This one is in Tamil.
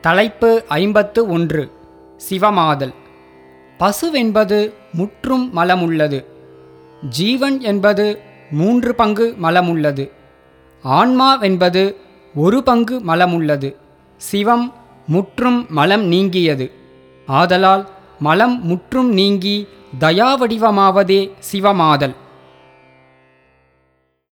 தலைப்பு ஐம்பத்து ஒன்று. சிவமாதல். பசுவென்பது முற்றும் மலமுள்ளது. ஜீவன் என்பது மூன்று பங்கு மலமுள்ளது. ஆன்மாவென்பது ஒரு பங்கு மலமுள்ளது. சிவம் முற்றும் மலம் நீங்கியது. ஆதலால் மலம் முற்றும் நீங்கி தயாவடிவமாவதே சிவமாதல்.